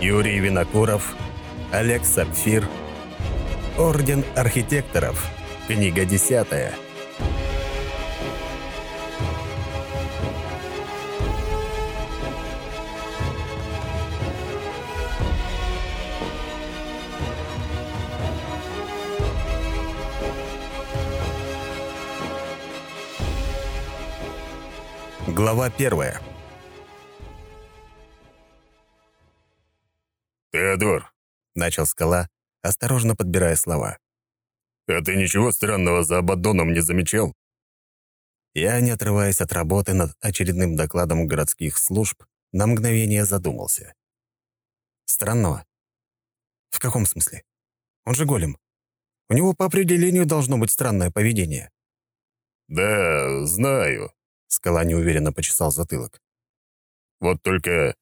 Юрий Винокуров, Олег Сапфир, Орден архитекторов, книга десятая. Глава первая. «Теодор», — начал скала, осторожно подбирая слова. «А ты ничего странного за Абаддоном не замечал?» Я, не отрываясь от работы над очередным докладом городских служб, на мгновение задумался. Странного? В каком смысле? Он же голем. У него по определению должно быть странное поведение. «Да, знаю», — скала неуверенно почесал затылок. «Вот только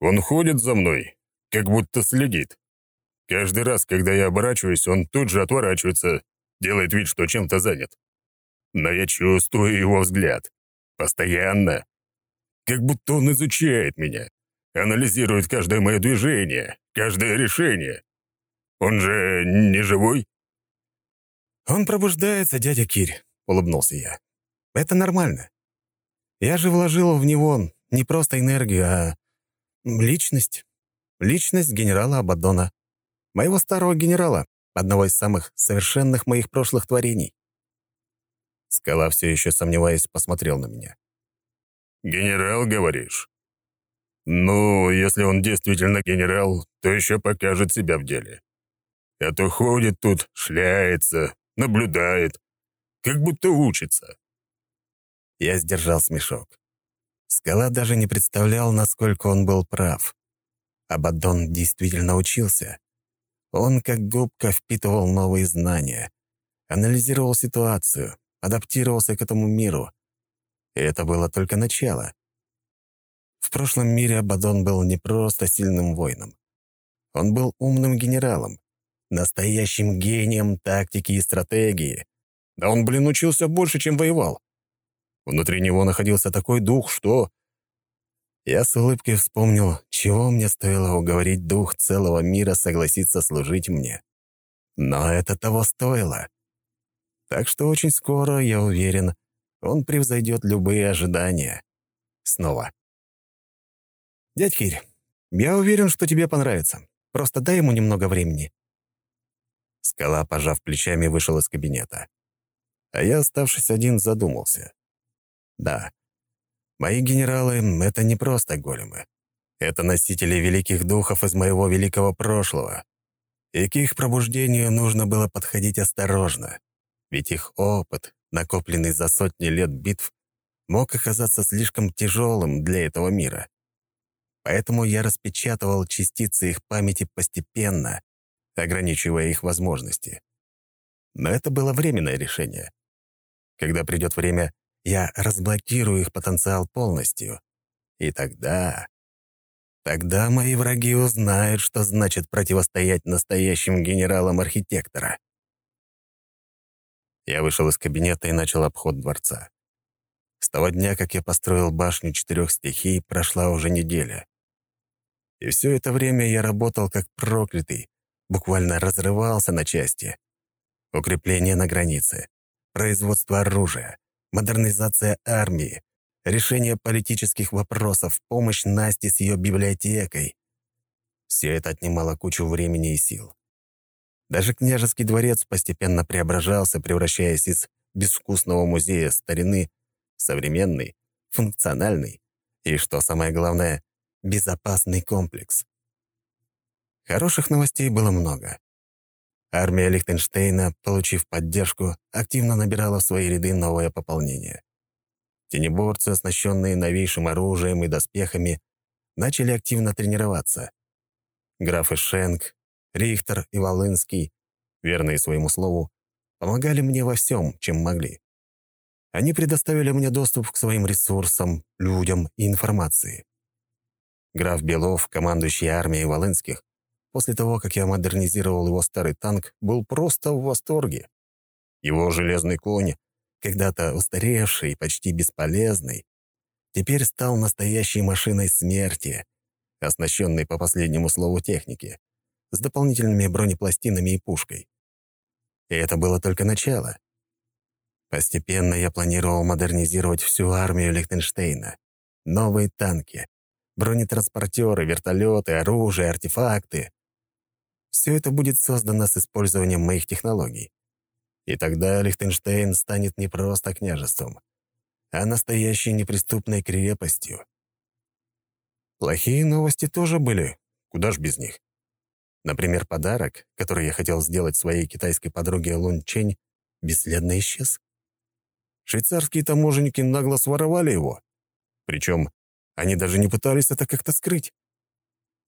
он ходит за мной, как будто следит. Каждый раз, когда я оборачиваюсь, он тут же отворачивается, делает вид, что чем-то занят. Но я чувствую его взгляд. Постоянно. Как будто он изучает меня, анализирует каждое мое движение, каждое решение. Он же не живой? «Он пробуждается, дядя Кирь», — улыбнулся я. «Это нормально. Я же вложил в него не просто энергию, а личность. Личность генерала Абаддона. Моего старого генерала, одного из самых совершенных моих прошлых творений. Скала, все еще сомневаясь, посмотрел на меня. «Генерал, говоришь? Ну, если он действительно генерал, то еще покажет себя в деле. А то ходит тут, шляется, наблюдает, как будто учится». Я сдержал смешок. Скала даже не представлял, насколько он был прав. Абаддон действительно учился. Он как губка впитывал новые знания, анализировал ситуацию, адаптировался к этому миру. И это было только начало. В прошлом мире Абаддон был не просто сильным воином. Он был умным генералом, настоящим гением тактики и стратегии. Да он, блин, учился больше, чем воевал. Внутри него находился такой дух, что я с улыбкой вспомнил, чего мне стоило уговорить дух целого мира согласиться служить мне. Но это того стоило. Так что очень скоро, я уверен, он превзойдет любые ожидания. Снова. «Дядь Кирь, я уверен, что тебе понравится. Просто дай ему немного времени». Скала, пожав плечами, вышел из кабинета. А я, оставшись один, задумался. Да, Мои генералы — это не просто големы. Это носители великих духов из моего великого прошлого. И к их пробуждению нужно было подходить осторожно, ведь их опыт, накопленный за сотни лет битв, мог оказаться слишком тяжелым для этого мира. Поэтому я распечатывал частицы их памяти постепенно, ограничивая их возможности. Но это было временное решение. Когда придет время, я разблокирую их потенциал полностью. И тогда... Тогда мои враги узнают, что значит противостоять настоящим генералам архитектора. Я вышел из кабинета и начал обход дворца. С того дня, как я построил башню четырех стихий, прошла уже неделя. И все это время я работал как проклятый, буквально разрывался на части. Укрепление на границе, производство оружия, модернизация армии, решение политических вопросов, помощь Насте с ее библиотекой. Все это отнимало кучу времени и сил. Даже княжеский дворец постепенно преображался, превращаясь из безвкусного музея старины в современный, функциональный и, что самое главное, безопасный комплекс. Хороших новостей было много. Армия Лихтенштейна, получив поддержку, активно набирала в свои ряды новое пополнение. Тенеборцы, оснащенные новейшим оружием и доспехами, начали активно тренироваться. Графы Шенк, Рихтер и Волынский, верные своему слову, помогали мне во всем, чем могли. Они предоставили мне доступ к своим ресурсам, людям и информации. Граф Белов, командующий армией Волынских, после того, как я модернизировал его старый танк, был просто в восторге. Его железный конь, когда-то устаревший и почти бесполезный, теперь стал настоящей машиной смерти, оснащенный по последнему слову техники, с дополнительными бронепластинами и пушкой. И это было только начало. Постепенно я планировал модернизировать всю армию Лихтенштейна. Новые танки, бронетранспортеры, вертолеты, оружие, артефакты. Все это будет создано с использованием моих технологий. И тогда Лихтенштейн станет не просто княжеством, а настоящей неприступной крепостью. Плохие новости тоже были, куда ж без них. Например, подарок, который я хотел сделать своей китайской подруге Лун Чень, бесследно исчез. Швейцарские таможенники нагло своровали его. Причем они даже не пытались это как-то скрыть.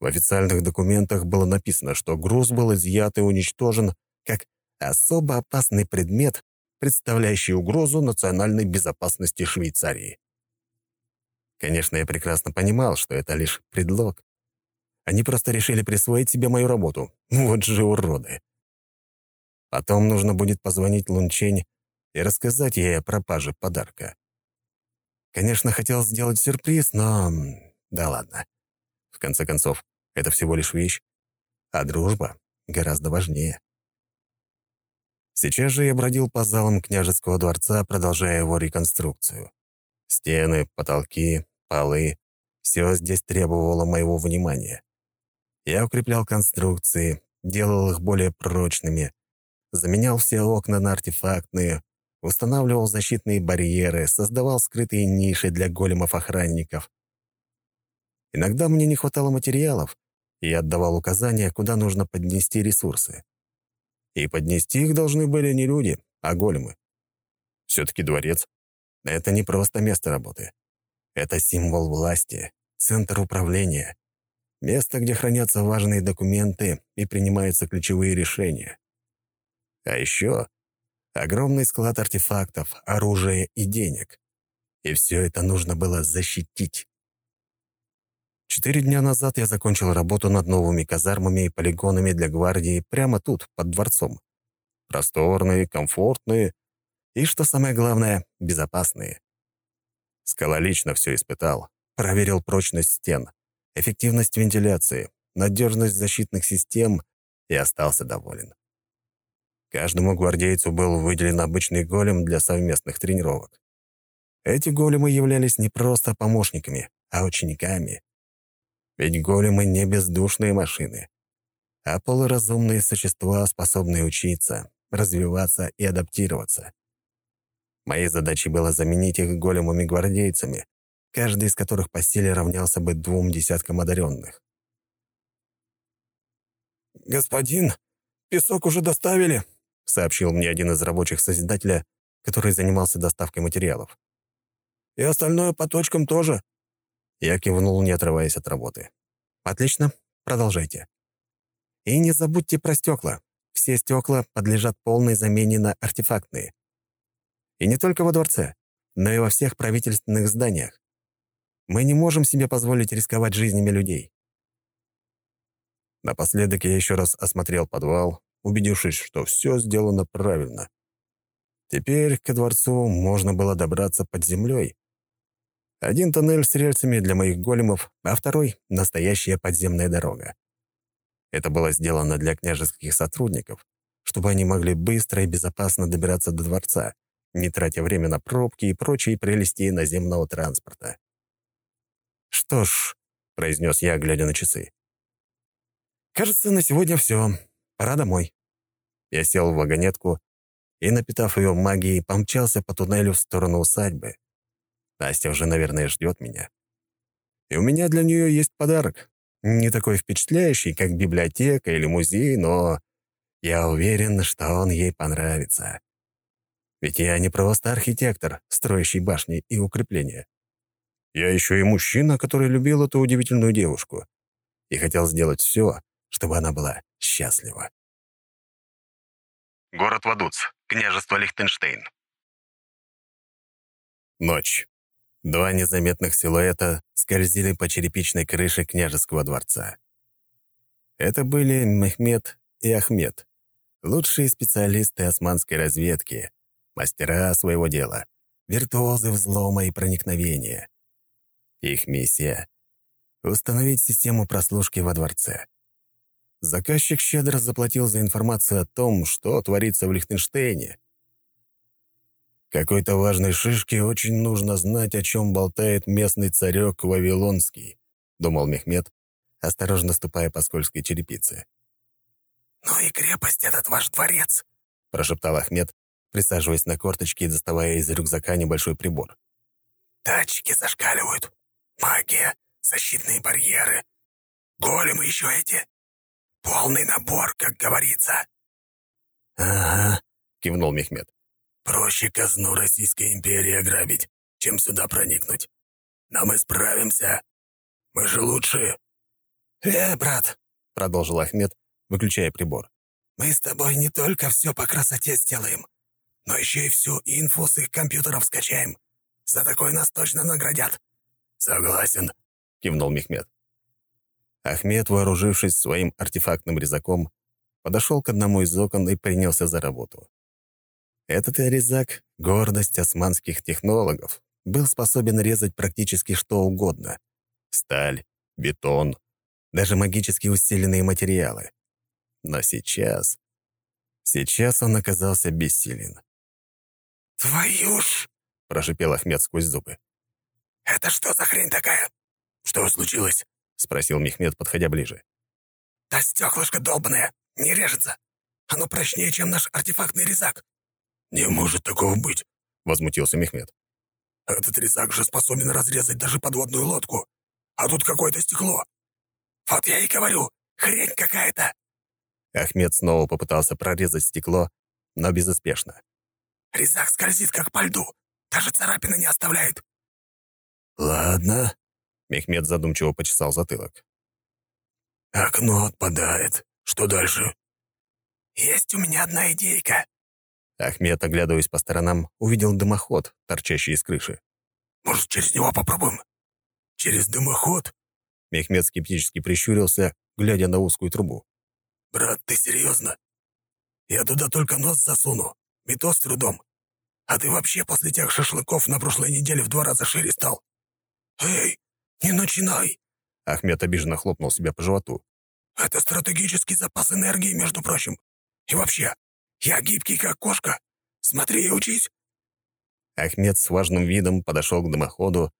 В официальных документах было написано, что груз был изъят и уничтожен как особо опасный предмет, представляющий угрозу национальной безопасности Швейцарии. Конечно, я прекрасно понимал, что это лишь предлог. Они просто решили присвоить себе мою работу. Вот же уроды. Потом нужно будет позвонить Лунчень и рассказать ей о пропаже подарка. Конечно, хотел сделать сюрприз, но... Да ладно. В конце концов, это всего лишь вещь, а дружба гораздо важнее. Сейчас же я бродил по залам княжеского дворца, продолжая его реконструкцию. Стены, потолки, полы — все здесь требовало моего внимания. Я укреплял конструкции, делал их более прочными, заменял все окна на артефактные, устанавливал защитные барьеры, создавал скрытые ниши для големов-охранников. Иногда мне не хватало материалов, и отдавал указания, куда нужно поднести ресурсы. И поднести их должны были не люди, а големы. Все-таки дворец — это не просто место работы. Это символ власти, центр управления, место, где хранятся важные документы и принимаются ключевые решения. А еще Огромный склад артефактов, оружия и денег. И все это нужно было защитить. Четыре дня назад я закончил работу над новыми казармами и полигонами для гвардии прямо тут, под дворцом. Просторные, комфортные и, что самое главное, безопасные. Скала лично все испытал, проверил прочность стен, эффективность вентиляции, надежность защитных систем и остался доволен. Каждому гвардейцу был выделен обычный голем для совместных тренировок. Эти големы являлись не просто помощниками, а учениками. Ведь големы не бездушные машины, а полуразумные существа, способные учиться, развиваться и адаптироваться. Моей задачей было заменить их големами-гвардейцами, каждый из которых по силе равнялся бы двум десяткам одаренных. «Господин, песок уже доставили?» сообщил мне один из рабочих Созидателя, который занимался доставкой материалов. «И остальное по точкам тоже». Я кивнул, не отрываясь от работы. «Отлично, продолжайте. И не забудьте про стекла. Все стекла подлежат полной замене на артефактные. И не только во дворце, но и во всех правительственных зданиях. Мы не можем себе позволить рисковать жизнями людей». Напоследок я еще раз осмотрел подвал, убедившись, что все сделано правильно. Теперь к дворцу можно было добраться под землей. Один тоннель с рельсами для моих големов, а второй — настоящая подземная дорога. Это было сделано для княжеских сотрудников, чтобы они могли быстро и безопасно добираться до дворца, не тратя время на пробки и прочие прелести наземного транспорта. «Что ж», — произнес я, глядя на часы, — «кажется, на сегодня все. Пора домой». Я сел в вагонетку и, напитав ее магией, помчался по туннелю в сторону усадьбы. Настя уже, наверное, ждет меня. И у меня для нее есть подарок. Не такой впечатляющий, как библиотека или музей, но я уверен, что он ей понравится. Ведь я не просто архитектор, строящий башни и укрепления. Я еще и мужчина, который любил эту удивительную девушку и хотел сделать все, чтобы она была счастлива. Город Вадуц, княжество Лихтенштейн. Ночь. Два незаметных силуэта скользили по черепичной крыше княжеского дворца. Это были Мехмед и Ахмед, лучшие специалисты османской разведки, мастера своего дела, виртуозы взлома и проникновения. Их миссия установить систему прослушки во дворце. Заказчик щедро заплатил за информацию о том, что творится в Лихтенштейне. Какой-то важной шишке очень нужно знать, о чем болтает местный царек Вавилонский, думал Мехмед, осторожно ступая по скользкой черепице. «Ну и крепость этот ваш дворец», — прошептал Ахмед, присаживаясь на корточки и доставая из рюкзака небольшой прибор. «Датчики зашкаливают. Магия, защитные барьеры. Големы еще эти. Полный набор, как говорится». «Ага», — кивнул Мехмед. «Проще казну Российской империи ограбить, чем сюда проникнуть. Но мы справимся. Мы же лучшие». «Э, брат», — продолжил Ахмед, выключая прибор. «Мы с тобой не только все по красоте сделаем, но еще и всю инфу с их компьютеров скачаем. За такое нас точно наградят». «Согласен», — кивнул Мехмед. Ахмед, вооружившись своим артефактным резаком, подошел к одному из окон и принялся за работу. Этот резак, гордость османских технологов, был способен резать практически что угодно. Сталь, бетон, даже магически усиленные материалы. Но сейчас... Сейчас он оказался бессилен. «Твою ж!» — прошипел Ахмед сквозь зубы. «Это что за хрень такая?» «Что случилось?» — спросил Мехмед, подходя ближе. «Да стеклышко долбанное, не режется. Оно прочнее, чем наш артефактный резак». «Не может такого быть», — возмутился Мехмед. «Этот резак же способен разрезать даже подводную лодку. А тут какое-то стекло. Вот я и говорю, хрень какая-то». Ахмед снова попытался прорезать стекло, но безуспешно. «Резак скользит, как по льду. Даже царапины не оставляет». «Ладно», — Мехмед задумчиво почесал затылок. «Окно отпадает. Что дальше?» «Есть у меня одна идейка». Ахмед, оглядываясь по сторонам, увидел дымоход, торчащий из крыши. «Может, через него попробуем?» «Через дымоход?» Мехмед скептически прищурился, глядя на узкую трубу. «Брат, ты серьезно? Я туда только нос засуну, и то с трудом. А ты вообще после тех шашлыков на прошлой неделе в два раза шире стал. Эй, не начинай!» Ахмед обиженно хлопнул себя по животу. «Это стратегический запас энергии, между прочим. И вообще, я гибкий, как кошка. Смотри и учись». Ахмед с важным видом подошел к дымоходу,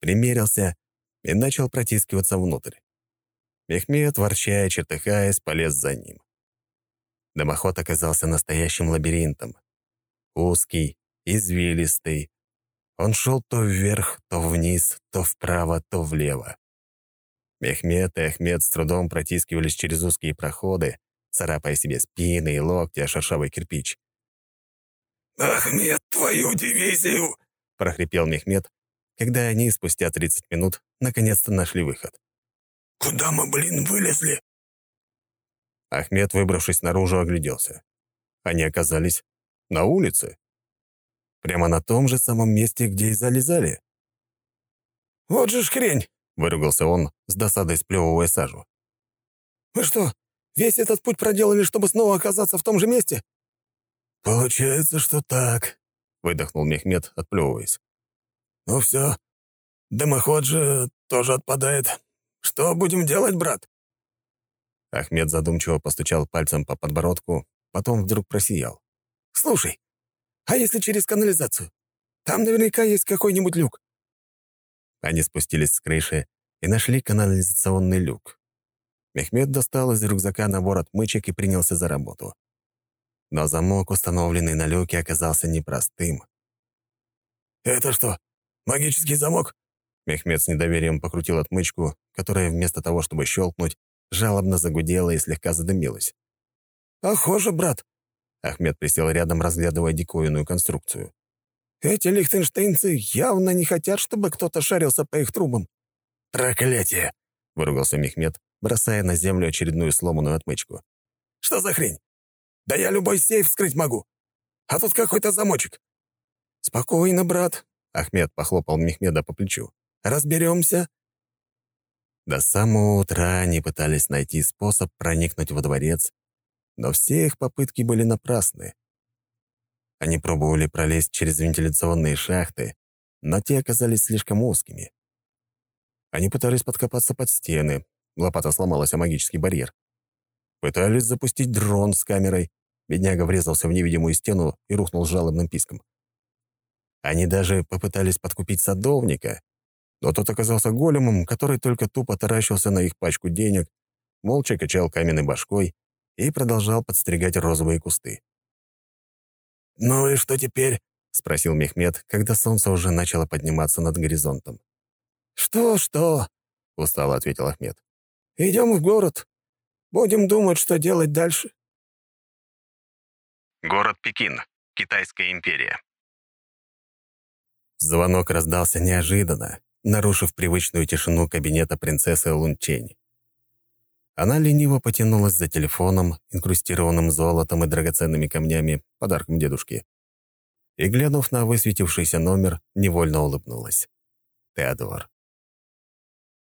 примерился и начал протискиваться внутрь. Мехмед, ворчая, чертыхаясь, полез за ним. Дымоход оказался настоящим лабиринтом. Узкий, извилистый. Он шел то вверх, то вниз, то вправо, то влево. Мехмед и Ахмед с трудом протискивались через узкие проходы, царапая себе спины и локти о шершавый кирпич. «Ахмед, твою дивизию!» — прохрипел Мехмед, когда они спустя 30 минут наконец-то нашли выход. «Куда мы, блин, вылезли?» Ахмед, выбравшись наружу, огляделся. Они оказались на улице. Прямо на том же самом месте, где и залезали. «Вот же ж хрень!» — выругался он, с досадой сплевывая сажу. «Вы что, весь этот путь проделали, чтобы снова оказаться в том же месте?» «Получается, что так», — выдохнул Мехмед, отплевываясь. «Ну все, дымоход же тоже отпадает. Что будем делать, брат?» Ахмед задумчиво постучал пальцем по подбородку, потом вдруг просиял. «Слушай, а если через канализацию? Там наверняка есть какой-нибудь люк». Они спустились с крыши и нашли канализационный люк. Мехмед достал из рюкзака набор отмычек и принялся за работу. Но замок, установленный на люке, оказался непростым. «Это что, магический замок?» Мехмед с недоверием покрутил отмычку, которая вместо того, чтобы щелкнуть, жалобно загудела и слегка задымилась. «Похоже, брат». Ахмед присел рядом, разглядывая диковинную конструкцию. «Эти лихтенштейнцы явно не хотят, чтобы кто-то шарился по их трубам». «Проклятие!» — выругался Мехмед, бросая на землю очередную сломанную отмычку. «Что за хрень? Да я любой сейф вскрыть могу. А тут какой-то замочек». «Спокойно, брат», — Ахмед похлопал Мехмеда по плечу. «Разберемся». До самого утра они пытались найти способ проникнуть во дворец, но все их попытки были напрасны. Они пробовали пролезть через вентиляционные шахты, но те оказались слишком узкими. Они пытались подкопаться под стены. Лопата сломалась о магический барьер. Пытались запустить дрон с камерой. Бедняга врезался в невидимую стену и рухнул с жалобным писком. Они даже попытались подкупить садовника, но тот оказался големом, который только тупо таращился на их пачку денег, молча качал каменной башкой и продолжал подстригать розовые кусты. «Ну и что теперь?» — спросил Мехмед, когда солнце уже начало подниматься над горизонтом. «Что-что?» — устало ответил Ахмед. «Идем в город. Будем думать, что делать дальше». Город Пекин. Китайская империя. Звонок раздался неожиданно, нарушив привычную тишину кабинета принцессы Лунчень. Она лениво потянулась за телефоном, инкрустированным золотом и драгоценными камнями, подарком дедушки. И, глянув на высветившийся номер, невольно улыбнулась. Теодор.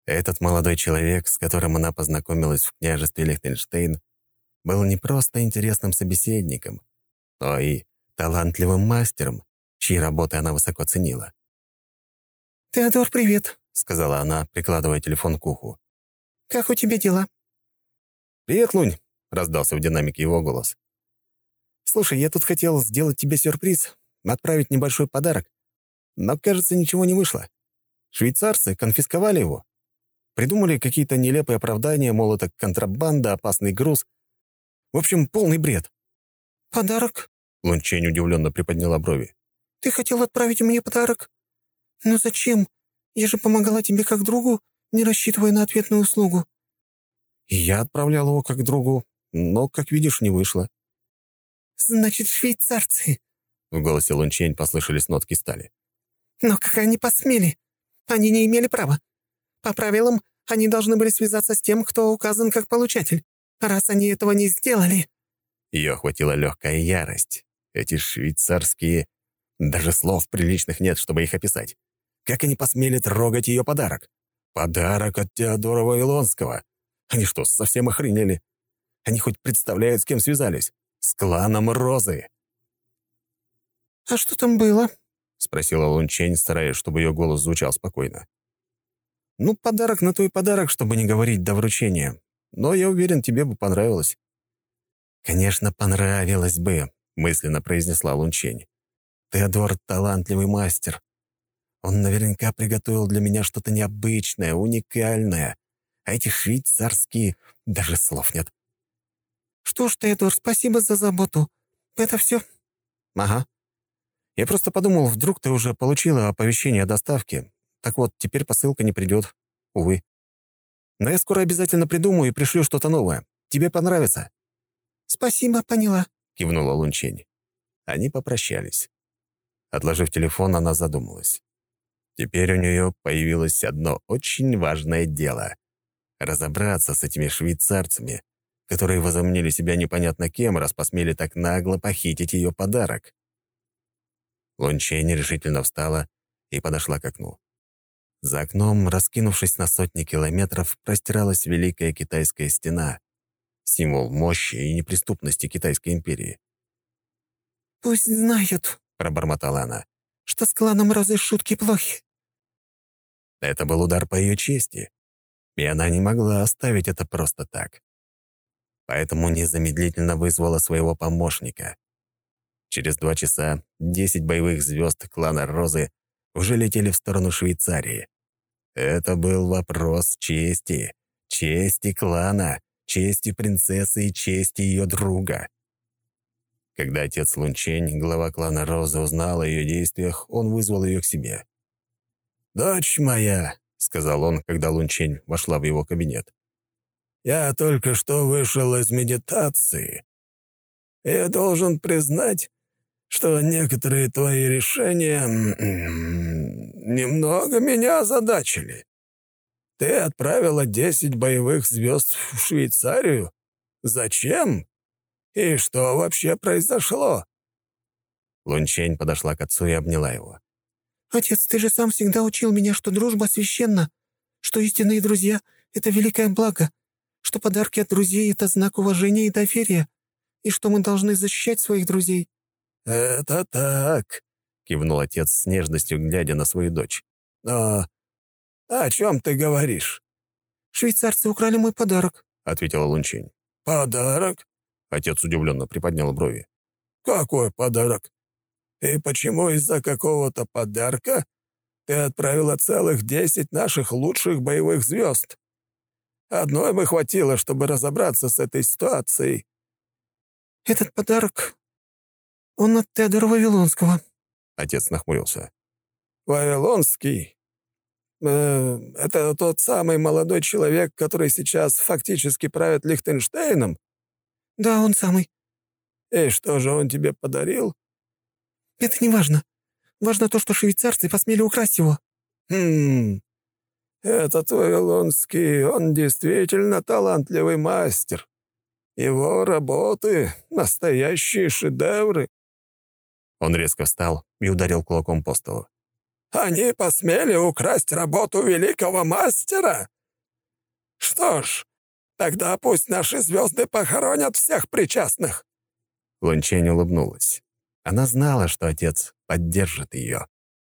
Этот молодой человек, с которым она познакомилась в княжестве Лихтенштейн, был не просто интересным собеседником, но и талантливым мастером, чьи работы она высоко ценила. «Теодор, привет», — сказала она, прикладывая телефон к уху. «Как у тебя дела?» «Привет, Лунь», — раздался в динамике его голос. «Слушай, я тут хотел сделать тебе сюрприз, отправить небольшой подарок, но, кажется, ничего не вышло. Швейцарцы конфисковали его. Придумали какие-то нелепые оправдания, мол, это контрабанда, опасный груз. В общем, полный бред. «Подарок?» — Лунчень удивленно приподняла брови. «Ты хотел отправить мне подарок? Но зачем? Я же помогала тебе как другу, не рассчитывая на ответную услугу». Я отправлял его как другу, но, как видишь, не вышло. «Значит, швейцарцы?» В голосе Лунчень послышались нотки стали. «Но как они посмели? Они не имели права. По правилам, они должны были связаться с тем, кто указан как получатель. Раз они этого не сделали...» Ее охватила легкая ярость. Эти швейцарские... Даже слов приличных нет, чтобы их описать. Как они посмели трогать ее подарок? Подарок от Теодора Вавилонского. Они что, совсем охренели? Они хоть представляют, с кем связались? С кланом Розы. «А что там было?» — спросила Лунчень, стараясь, чтобы ее голос звучал спокойно. «Ну, подарок на твой подарок, чтобы не говорить до вручения. Но я уверен, тебе бы понравилось». «Конечно, понравилось бы», — мысленно произнесла Лунчень. «Теодор — талантливый мастер. Он наверняка приготовил для меня что-то необычное, уникальное. А эти швейцарские даже слов нет». «Что ж, Теодор, спасибо за заботу. Это все?» «Ага. Я просто подумал, вдруг ты уже получила оповещение о доставке. Так вот, теперь посылка не придет. Увы. Но я скоро обязательно придумаю и пришлю что-то новое. Тебе понравится». «Спасибо, поняла», — кивнула Лунчень. Они попрощались. Отложив телефон, она задумалась. Теперь у нее появилось одно очень важное дело — разобраться с этими швейцарцами, которые возомнили себя непонятно кем, раз посмели так нагло похитить ее подарок. Лунчень решительно встала и подошла к окну. За окном, раскинувшись на сотни километров, простиралась Великая Китайская стена, символ мощи и неприступности Китайской империи. «Пусть знают», — пробормотала она. «что с кланом Розы шутки плохи». Это был удар по ее чести, и она не могла оставить это просто так. Поэтому незамедлительно вызвала своего помощника. Через два часа десять боевых звезд клана Розы уже летели в сторону Швейцарии. Это был вопрос чести, чести клана, чести принцессы и чести ее друга. Когда отец Лунчень, глава клана Розы, узнал о ее действиях, он вызвал ее к себе. «Дочь моя», — сказал он, когда Лунчень вошла в его кабинет, «я только что вышел из медитации. Я должен признать, что некоторые твои решения немного меня озадачили. Ты отправила десять боевых звезд в Швейцарию? Зачем? И что вообще произошло?» Лунчень подошла к отцу и обняла его. «Отец, ты же сам всегда учил меня, что дружба священна, что истинные друзья — это великое благо, что подарки от друзей — это знак уважения и доверия, и что мы должны защищать своих друзей». «Это так», — кивнул отец с нежностью, глядя на свою дочь. «Но «О чем ты говоришь?» «Швейцарцы украли мой подарок», — ответила Лунчень. «Подарок? Отец удивленно приподнял брови. Какой подарок? И почему из-за какого-то подарка ты отправила целых десять наших лучших боевых звезд? Одной бы хватило, чтобы разобраться с этой ситуацией». «Этот подарок, он от Теодора Вавилонского». Отец нахмурился. «Вавилонский? Э, это тот самый молодой человек, который сейчас фактически правит Лихтенштейном? Да, он самый. И что же он тебе подарил? Это не важно. Важно то, что швейцарцы посмели украсть его. Хм, этот Вавилонский, он действительно талантливый мастер. Его работы — настоящие шедевры. Он резко встал и ударил кулаком по столу. Они посмели украсть работу великого мастера? Что ж, тогда пусть наши звезды похоронят всех причастных». Лунчень улыбнулась. Она знала, что отец поддержит ее.